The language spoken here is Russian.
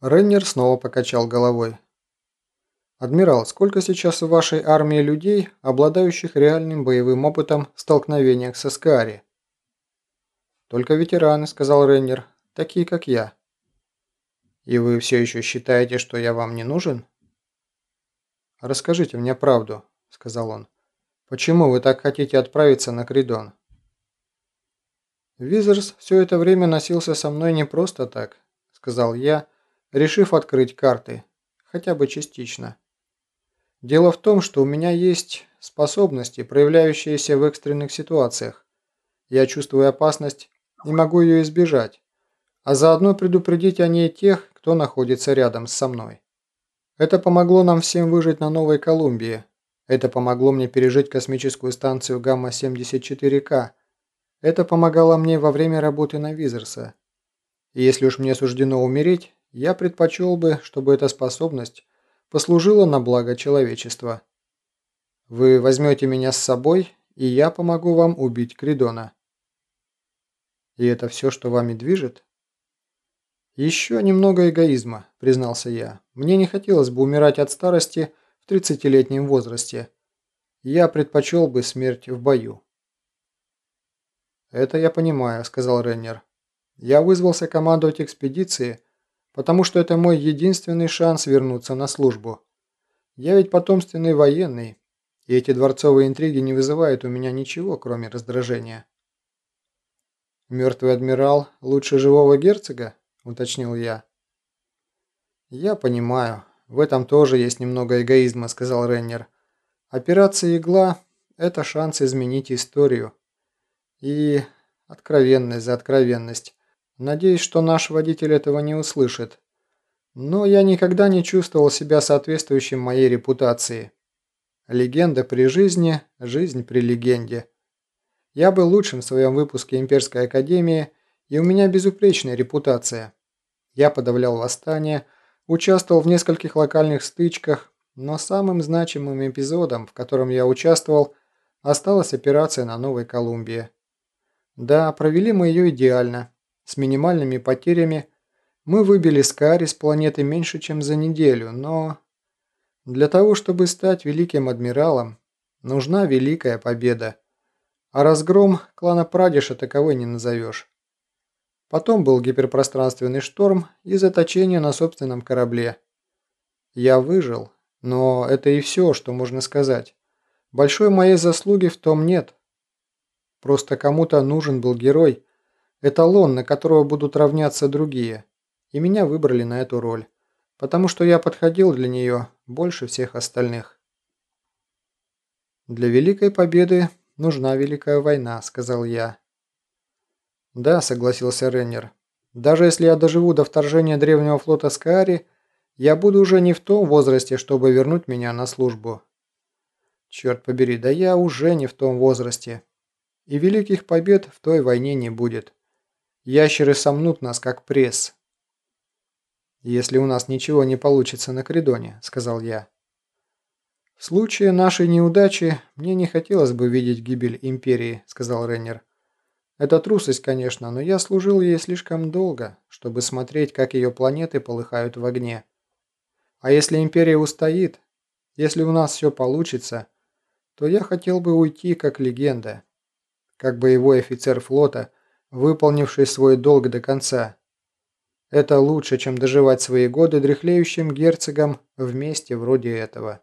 Реннер снова покачал головой. «Адмирал, сколько сейчас в вашей армии людей, обладающих реальным боевым опытом в столкновениях с Эскари?» «Только ветераны», — сказал Реннер, — «такие, как я». «И вы все еще считаете, что я вам не нужен?» «Расскажите мне правду», — сказал он. «Почему вы так хотите отправиться на Кридон?» «Визерс все это время носился со мной не просто так», — сказал я, — решив открыть карты, хотя бы частично. Дело в том, что у меня есть способности, проявляющиеся в экстренных ситуациях. Я чувствую опасность и могу ее избежать, а заодно предупредить о ней тех, кто находится рядом со мной. Это помогло нам всем выжить на Новой Колумбии. Это помогло мне пережить космическую станцию Гамма-74К. Это помогало мне во время работы на Визерса. И если уж мне суждено умереть, я предпочел бы, чтобы эта способность послужила на благо человечества. Вы возьмете меня с собой, и я помогу вам убить Кридона. И это все, что вами движет? Еще немного эгоизма, признался я. Мне не хотелось бы умирать от старости в 30-летнем возрасте. Я предпочел бы смерть в бою. «Это я понимаю», — сказал Реннер. «Я вызвался командовать экспедицией, потому что это мой единственный шанс вернуться на службу. Я ведь потомственный военный, и эти дворцовые интриги не вызывают у меня ничего, кроме раздражения. «Мертвый адмирал лучше живого герцога?» – уточнил я. «Я понимаю. В этом тоже есть немного эгоизма», – сказал Реннер. «Операция «Игла» – это шанс изменить историю. И откровенность за откровенность. Надеюсь, что наш водитель этого не услышит. Но я никогда не чувствовал себя соответствующим моей репутации. Легенда при жизни, жизнь при легенде. Я был лучшим в своем выпуске Имперской Академии, и у меня безупречная репутация. Я подавлял восстание, участвовал в нескольких локальных стычках, но самым значимым эпизодом, в котором я участвовал, осталась операция на Новой Колумбии. Да, провели мы ее идеально с минимальными потерями, мы выбили Скари с планеты меньше, чем за неделю, но... Для того, чтобы стать великим адмиралом, нужна великая победа. А разгром клана Прадиша таковой не назовешь. Потом был гиперпространственный шторм и заточение на собственном корабле. Я выжил, но это и все, что можно сказать. Большой моей заслуги в том нет. Просто кому-то нужен был герой, эталон, на которого будут равняться другие. И меня выбрали на эту роль, потому что я подходил для нее больше всех остальных. «Для Великой Победы нужна Великая война», — сказал я. «Да», — согласился Реннер. «Даже если я доживу до вторжения древнего флота Скаари, я буду уже не в том возрасте, чтобы вернуть меня на службу». «Черт побери, да я уже не в том возрасте. И великих побед в той войне не будет». Ящеры сомнут нас, как пресс. «Если у нас ничего не получится на Кридоне», — сказал я. «В случае нашей неудачи мне не хотелось бы видеть гибель Империи», — сказал Реннер. «Это трусость, конечно, но я служил ей слишком долго, чтобы смотреть, как ее планеты полыхают в огне. А если Империя устоит, если у нас все получится, то я хотел бы уйти как легенда, как боевой офицер флота — выполнивший свой долг до конца. Это лучше, чем доживать свои годы дряхлеющим герцогом вместе вроде этого.